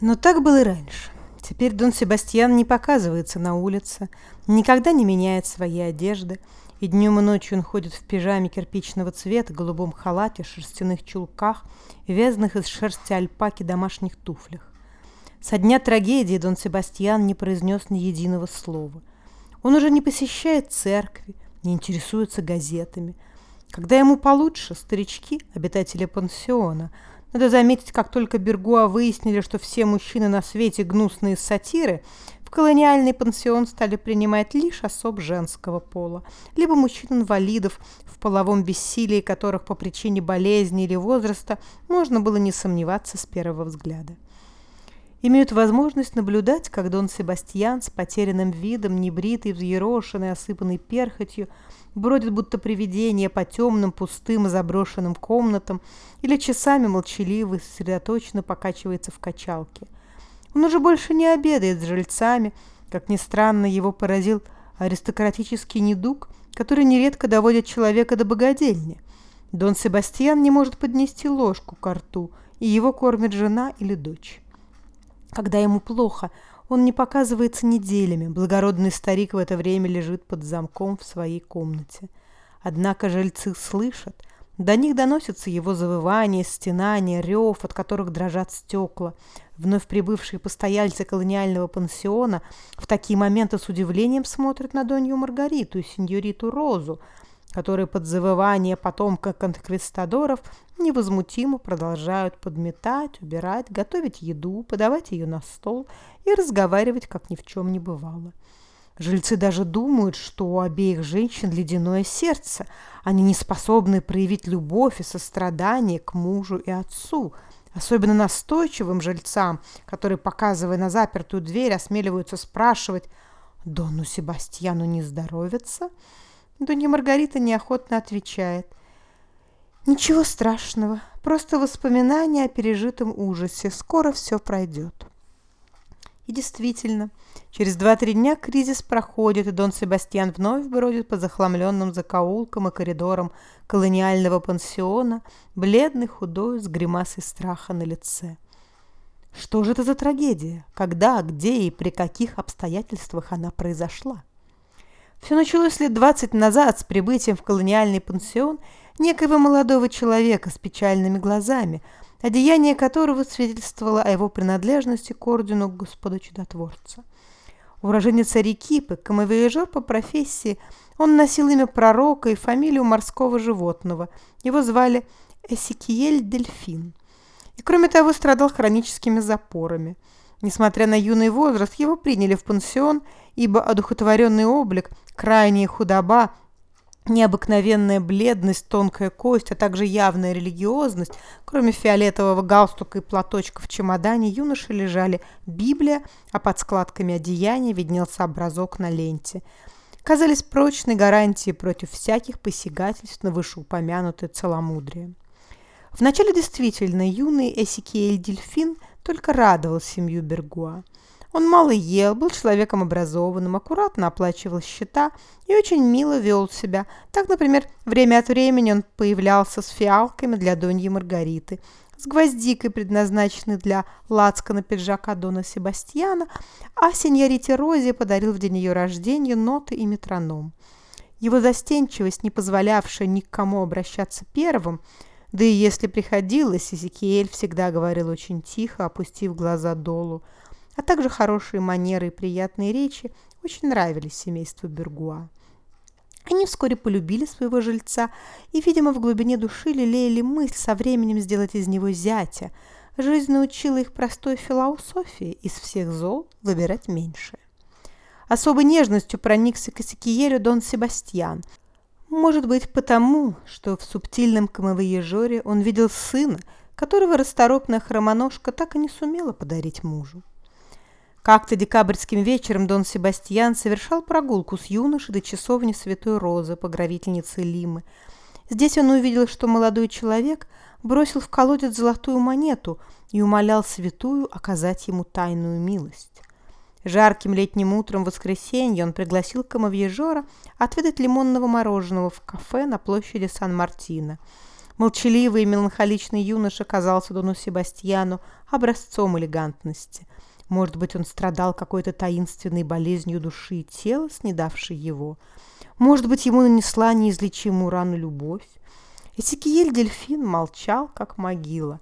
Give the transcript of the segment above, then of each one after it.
Но так было и раньше. Теперь Дон Себастьян не показывается на улице, никогда не меняет свои одежды, и днем и ночью он ходит в пижаме кирпичного цвета, голубом халате, шерстяных чулках, вязаных из шерсти альпаки домашних туфлях. Со дня трагедии Дон Себастьян не произнес ни единого слова. Он уже не посещает церкви, не интересуется газетами. Когда ему получше, старички, обитатели пансиона, надо заметить, как только Бергуа выяснили, что все мужчины на свете гнусные сатиры, в колониальный пансион стали принимать лишь особ женского пола, либо мужчин-инвалидов, в половом бессилии которых по причине болезни или возраста можно было не сомневаться с первого взгляда. Имеют возможность наблюдать, как Дон Себастьян с потерянным видом, небритый, взъерошенный, осыпанный перхотью, бродит будто привидение по темным, пустым и заброшенным комнатам или часами молчаливо и сосредоточенно покачивается в качалке – он уже больше не обедает с жильцами. Как ни странно, его поразил аристократический недуг, который нередко доводит человека до богадельни. Дон Себастьян не может поднести ложку к рту, и его кормит жена или дочь. Когда ему плохо, он не показывается неделями. Благородный старик в это время лежит под замком в своей комнате. Однако жильцы слышат, до них доносятся его завывания, стенания, рев, от которых дрожат стекла. Вновь прибывшие постояльцы колониального пансиона в такие моменты с удивлением смотрят на Донью Маргариту и сеньориту Розу, которые под завывание потомка конквистадоров невозмутимо продолжают подметать, убирать, готовить еду, подавать ее на стол и разговаривать, как ни в чем не бывало. Жильцы даже думают, что у обеих женщин ледяное сердце. Они не способны проявить любовь и сострадание к мужу и отцу. Особенно настойчивым жильцам, которые, показывая на запертую дверь, осмеливаются спрашивать «Дону Себастьяну не здоровится?» Донья Маргарита неохотно отвечает «Ничего страшного, просто воспоминания о пережитом ужасе. Скоро все пройдет». И действительно, через два-три дня кризис проходит, и Дон Себастьян вновь бродит по захламленным закоулкам и коридорам колониального пансиона, бледный, худой, с гримасой страха на лице. Что же это за трагедия? Когда, где и при каких обстоятельствах она произошла? Все началось лет двадцать назад с прибытием в колониальный пансион некоего молодого человека с печальными глазами – одеяние которого свидетельствовало о его принадлежности к ордену Господа Чудотворца. Уроженец Арекипы, камовояжер по профессии, он носил имя пророка и фамилию морского животного. Его звали Эсикиель Дельфин. И кроме того страдал хроническими запорами. Несмотря на юный возраст, его приняли в пансион, ибо одухотворенный облик, крайняя худоба Необыкновенная бледность, тонкая кость, а также явная религиозность, кроме фиолетового галстука и платочка в чемодане, юноши лежали Библия, а под складками одеяния виднелся образок на ленте. Казались прочной гарантией против всяких посягательств на вышеупомянутое целомудрие. Вначале действительно юный Эсикиэль Дельфин только радовал семью Бергуа. Он мало ел, был человеком образованным, аккуратно оплачивал счета и очень мило вел себя. Так, например, время от времени он появлялся с фиалками для Доньи Маргариты, с гвоздикой, предназначенной для лацкана пиджака Дона Себастьяна, а сеньорите Розе подарил в день ее рождения ноты и метроном. Его застенчивость, не позволявшая никому обращаться первым, да и если приходилось, Эзекиэль всегда говорил очень тихо, опустив глаза долу, а также хорошие манеры и приятные речи очень нравились семейству Бергуа. Они вскоре полюбили своего жильца и, видимо, в глубине души лелеяли мысль со временем сделать из него зятя. Жизнь научила их простой философии из всех зол выбирать меньшее. Особой нежностью проникся к Эсекиелю Дон Себастьян. Может быть, потому, что в субтильном камовоежоре он видел сына, которого расторопная хромоножка так и не сумела подарить мужу. Как-то декабрьским вечером Дон Себастьян совершал прогулку с юношей до часовни Святой Розы, покровительницы Лимы. Здесь он увидел, что молодой человек бросил в колодец золотую монету и умолял святую оказать ему тайную милость. Жарким летним утром в воскресенье он пригласил камовьежора отведать лимонного мороженого в кафе на площади Сан-Мартино. Молчаливый и меланхоличный юноша казался Дону Себастьяну образцом элегантности. Может быть, он страдал какой-то таинственной болезнью души и тела, снедавшей его. Может быть, ему нанесла неизлечимую рану любовь. Эсикиель Дельфин молчал, как могила.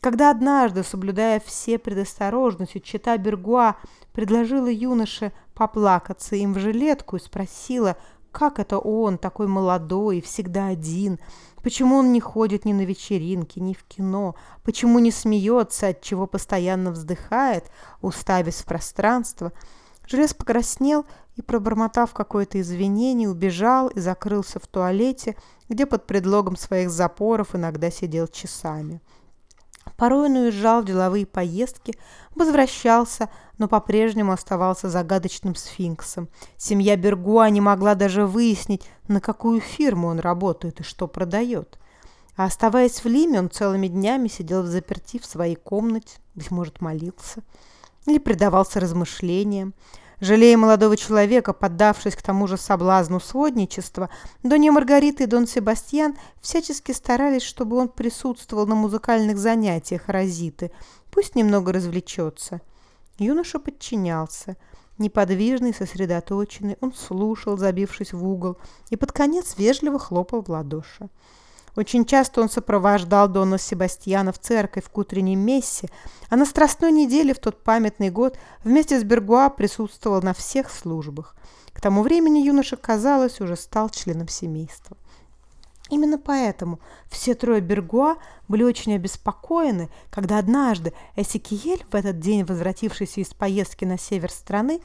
Когда однажды, соблюдая все предосторожности, чита Бергуа предложила юноше поплакаться им в жилетку и спросила, как это он, такой молодой и всегда один, почему он не ходит ни на вечеринки, ни в кино, почему не смеется, от чего постоянно вздыхает, уставясь в пространство. Желез покраснел и, пробормотав какое-то извинение, убежал и закрылся в туалете, где под предлогом своих запоров иногда сидел часами. Порой он уезжал в деловые поездки, возвращался, но по-прежнему оставался загадочным сфинксом. Семья Бергуа не могла даже выяснить, на какую фирму он работает и что продает. А оставаясь в Лиме, он целыми днями сидел в заперти в своей комнате, быть может, молился или предавался размышлениям. Жалея молодого человека, поддавшись к тому же соблазну сводничества, Донья Маргарита и Дон Себастьян всячески старались, чтобы он присутствовал на музыкальных занятиях Розиты, пусть немного развлечется. Юноша подчинялся. Неподвижный, сосредоточенный, он слушал, забившись в угол, и под конец вежливо хлопал в ладоши. Очень часто он сопровождал Дона Себастьяна в церковь к утренней мессе, а на Страстной неделе в тот памятный год вместе с Бергуа присутствовал на всех службах. К тому времени юноша, казалось, уже стал членом семейства. Именно поэтому все трое Бергуа были очень обеспокоены, когда однажды Эсикиель, в этот день возвратившийся из поездки на север страны,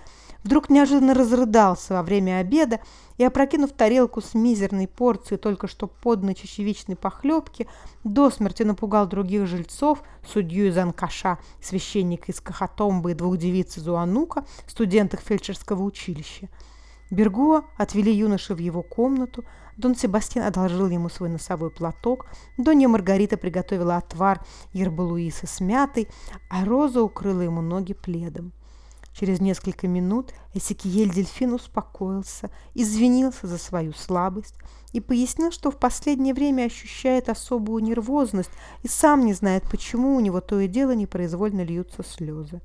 вдруг неожиданно разрыдался во время обеда и, опрокинув тарелку с мизерной порцией только что подной чечевичной похлебки, до смерти напугал других жильцов, судью из Анкаша, священника из Кахатомбы и двух девиц из Уанука, студенток фельдшерского училища. Бергуа отвели юноши в его комнату, Дон Себастьян одолжил ему свой носовой платок, Донья Маргарита приготовила отвар Ербалуиса с мятой, а Роза укрыла ему ноги пледом. Через несколько минут Эсикиель Дельфин успокоился, извинился за свою слабость и пояснил, что в последнее время ощущает особую нервозность и сам не знает, почему у него то и дело непроизвольно льются слезы.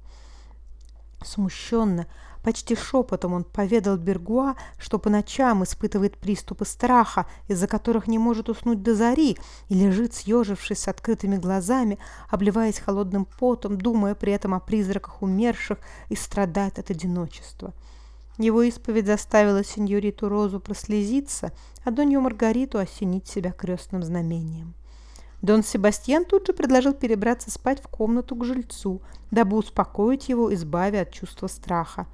Смущенно, Почти шепотом он поведал Бергуа, что по ночам испытывает приступы страха, из-за которых не может уснуть до зари, и лежит, съежившись с открытыми глазами, обливаясь холодным потом, думая при этом о призраках умерших и страдает от одиночества. Его исповедь заставила сеньориту Розу прослезиться, а Донью Маргариту осенить себя крестным знамением. Дон Себастьян тут же предложил перебраться спать в комнату к жильцу, дабы успокоить его, избавя от чувства страха.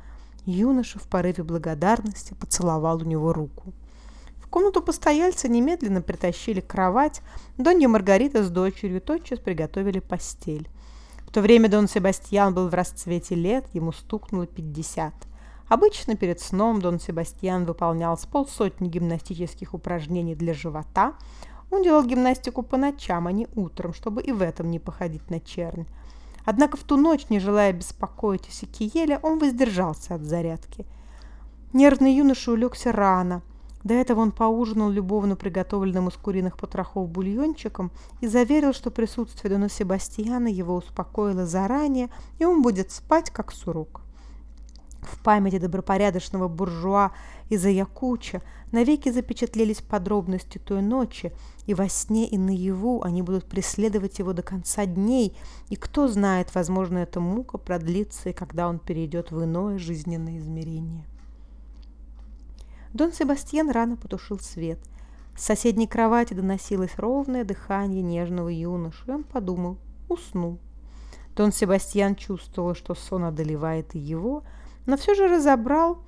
Юноша в порыве благодарности поцеловал у него руку. В комнату постояльца немедленно притащили кровать. Донья Маргарита с дочерью тотчас приготовили постель. В то время Дон Себастьян был в расцвете лет, ему стукнуло пятьдесят. Обычно перед сном Дон Себастьян выполнял с полсотни гимнастических упражнений для живота. Он делал гимнастику по ночам, а не утром, чтобы и в этом не походить на чернь. Однако в ту ночь, не желая беспокоить Исикиеля, он воздержался от зарядки. Нервный юноша улегся рано. До этого он поужинал любовно приготовленным из куриных потрохов бульончиком и заверил, что присутствие Дона Себастьяна его успокоило заранее, и он будет спать, как сурок. В памяти добропорядочного буржуа из Аякуча навеки запечатлелись подробности той ночи, и во сне и наяву они будут преследовать его до конца дней, и кто знает, возможно, эта мука продлится, и когда он перейдет в иное жизненное измерение. Дон Себастьян рано потушил свет. С соседней кровати доносилось ровное дыхание нежного юноши, и он подумал, уснул. Дон Себастьян чувствовал, что сон одолевает и его, но все же разобрал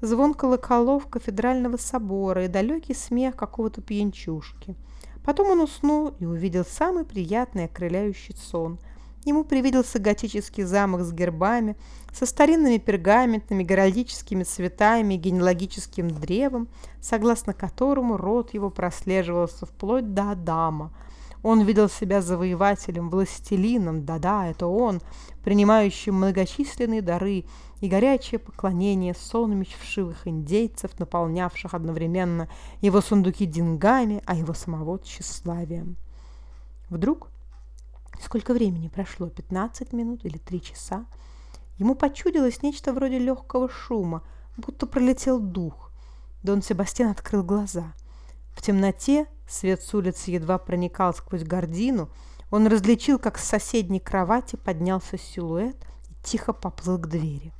звон колоколов кафедрального собора и далекий смех какого-то пьянчушки. Потом он уснул и увидел самый приятный окрыляющий сон. Ему привиделся готический замок с гербами, со старинными пергаментами, геральдическими цветами и генеалогическим древом, согласно которому род его прослеживался вплоть до Адама. Он видел себя завоевателем, властелином, да-да, это он, принимающим многочисленные дары и горячее поклонение сонными вшивых индейцев, наполнявших одновременно его сундуки деньгами, а его самого тщеславием. Вдруг, сколько времени прошло, 15 минут или 3 часа, ему почудилось нечто вроде легкого шума, будто пролетел дух. Дон Себастьян открыл глаза. В темноте свет с улицы едва проникал сквозь гордину. Он различил, как с соседней кровати поднялся силуэт и тихо поплыл к двери.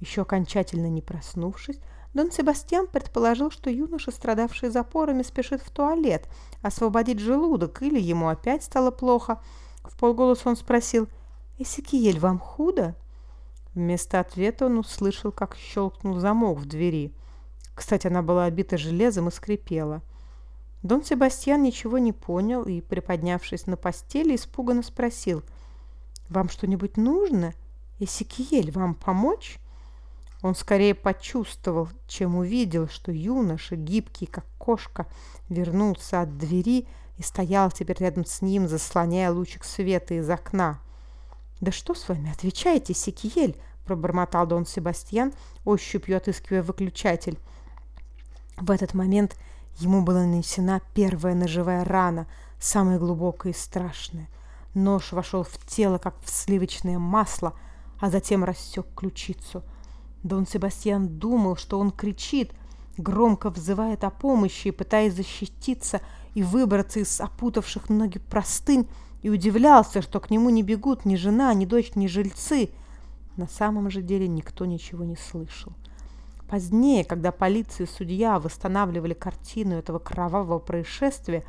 Еще окончательно не проснувшись, Дон Себастьян предположил, что юноша, страдавший запорами, спешит в туалет, освободить желудок, или ему опять стало плохо. В полголоса он спросил, «Эсекиель, вам худо?» Вместо ответа он услышал, как щелкнул замок в двери. Кстати, она была обита железом и скрипела. Дон Себастьян ничего не понял и, приподнявшись на постели, испуганно спросил, «Вам что-нибудь нужно? Эсекиель, вам помочь?» Он скорее почувствовал, чем увидел, что юноша, гибкий, как кошка, вернулся от двери и стоял теперь рядом с ним, заслоняя лучик света из окна. «Да что с вами? Отвечайте, Секиель!» – пробормотал Дон Себастьян, ощупью отыскивая выключатель. В этот момент ему была нанесена первая ножевая рана, самая глубокая и страшная. Нож вошел в тело, как в сливочное масло, а затем рассек ключицу – Дон Себастьян думал, что он кричит, громко взывает о помощи, пытаясь защититься и выбраться из опутавших ноги простынь, и удивлялся, что к нему не бегут ни жена, ни дочь, ни жильцы. На самом же деле никто ничего не слышал. Позднее, когда полиция и судья восстанавливали картину этого кровавого происшествия,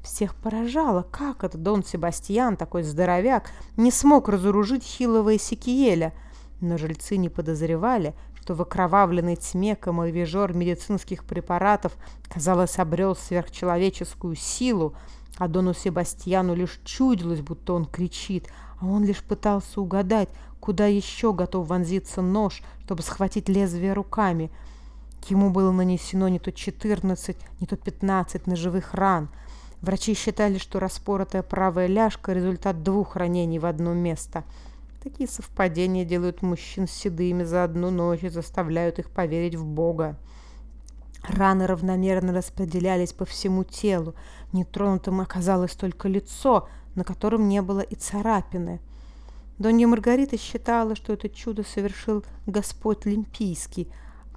всех поражало, как это Дон Себастьян, такой здоровяк, не смог разоружить хилого Эсекиеля – но жильцы не подозревали, что в окровавленной тьме камовежор медицинских препаратов, казалось, обрел сверхчеловеческую силу, а Дону Себастьяну лишь чудилось, будто он кричит, а он лишь пытался угадать, куда еще готов вонзиться нож, чтобы схватить лезвие руками. Ему было нанесено не то 14, не то 15 ножевых ран. Врачи считали, что распоротая правая ляжка – результат двух ранений в одно место – Такие совпадения делают мужчин седыми за одну ночь и заставляют их поверить в Бога. Раны равномерно распределялись по всему телу. Нетронутым оказалось только лицо, на котором не было и царапины. Донья Маргарита считала, что это чудо совершил Господь Лимпийский,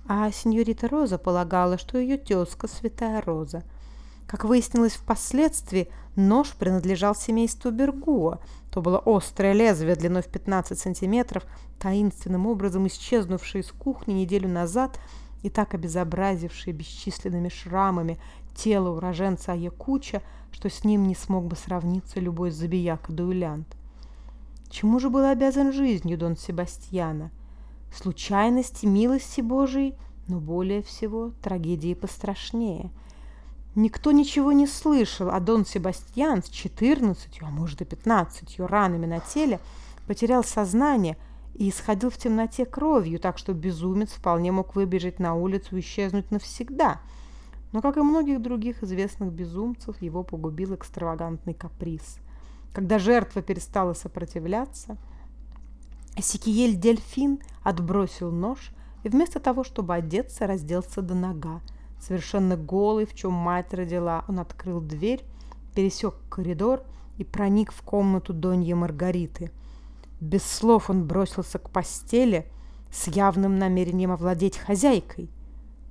а сеньорита Роза полагала, что ее тезка Святая Роза – как выяснилось впоследствии, нож принадлежал семейству Бергуа. То было острое лезвие длиной в 15 сантиметров, таинственным образом исчезнувшее из кухни неделю назад и так обезобразившее бесчисленными шрамами тело уроженца Аякуча, что с ним не смог бы сравниться любой забияка-дуэлянт. Чему же был обязан жизнью Дон Себастьяна? Случайности, милости Божией, но более всего трагедии пострашнее – Никто ничего не слышал, а Дон Себастьян с четырнадцатью, а может и пятнадцатью ранами на теле потерял сознание и исходил в темноте кровью, так что безумец вполне мог выбежать на улицу и исчезнуть навсегда. Но, как и многих других известных безумцев, его погубил экстравагантный каприз. Когда жертва перестала сопротивляться, Сикиель Дельфин отбросил нож и вместо того, чтобы одеться, разделся до нога. Совершенно голый, в чем мать родила, он открыл дверь, пересек коридор и проник в комнату Доньи Маргариты. Без слов он бросился к постели с явным намерением овладеть хозяйкой.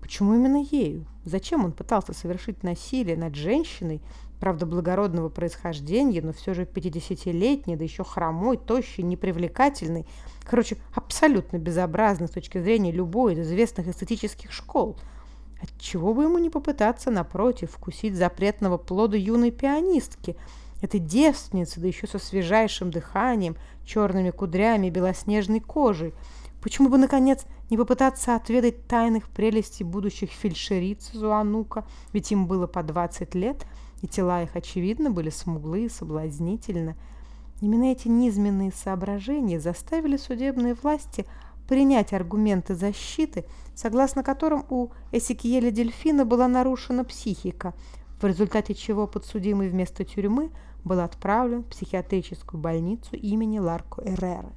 Почему именно ею? Зачем он пытался совершить насилие над женщиной, правда, благородного происхождения, но все же 50-летней, да еще хромой, тощей, непривлекательной, короче, абсолютно безобразной с точки зрения любой из известных эстетических школ – Отчего бы ему не попытаться, напротив, вкусить запретного плода юной пианистки, этой девственницы, да еще со свежайшим дыханием, черными кудрями белоснежной кожей? Почему бы, наконец, не попытаться отведать тайных прелестей будущих фельдшериц Зуанука, ведь им было по 20 лет, и тела их, очевидно, были смуглые соблазнительны. Именно эти низменные соображения заставили судебные власти принять аргументы защиты, согласно которым у Эсикиеля Дельфина была нарушена психика, в результате чего подсудимый вместо тюрьмы был отправлен в психиатрическую больницу имени Ларко Эрреры.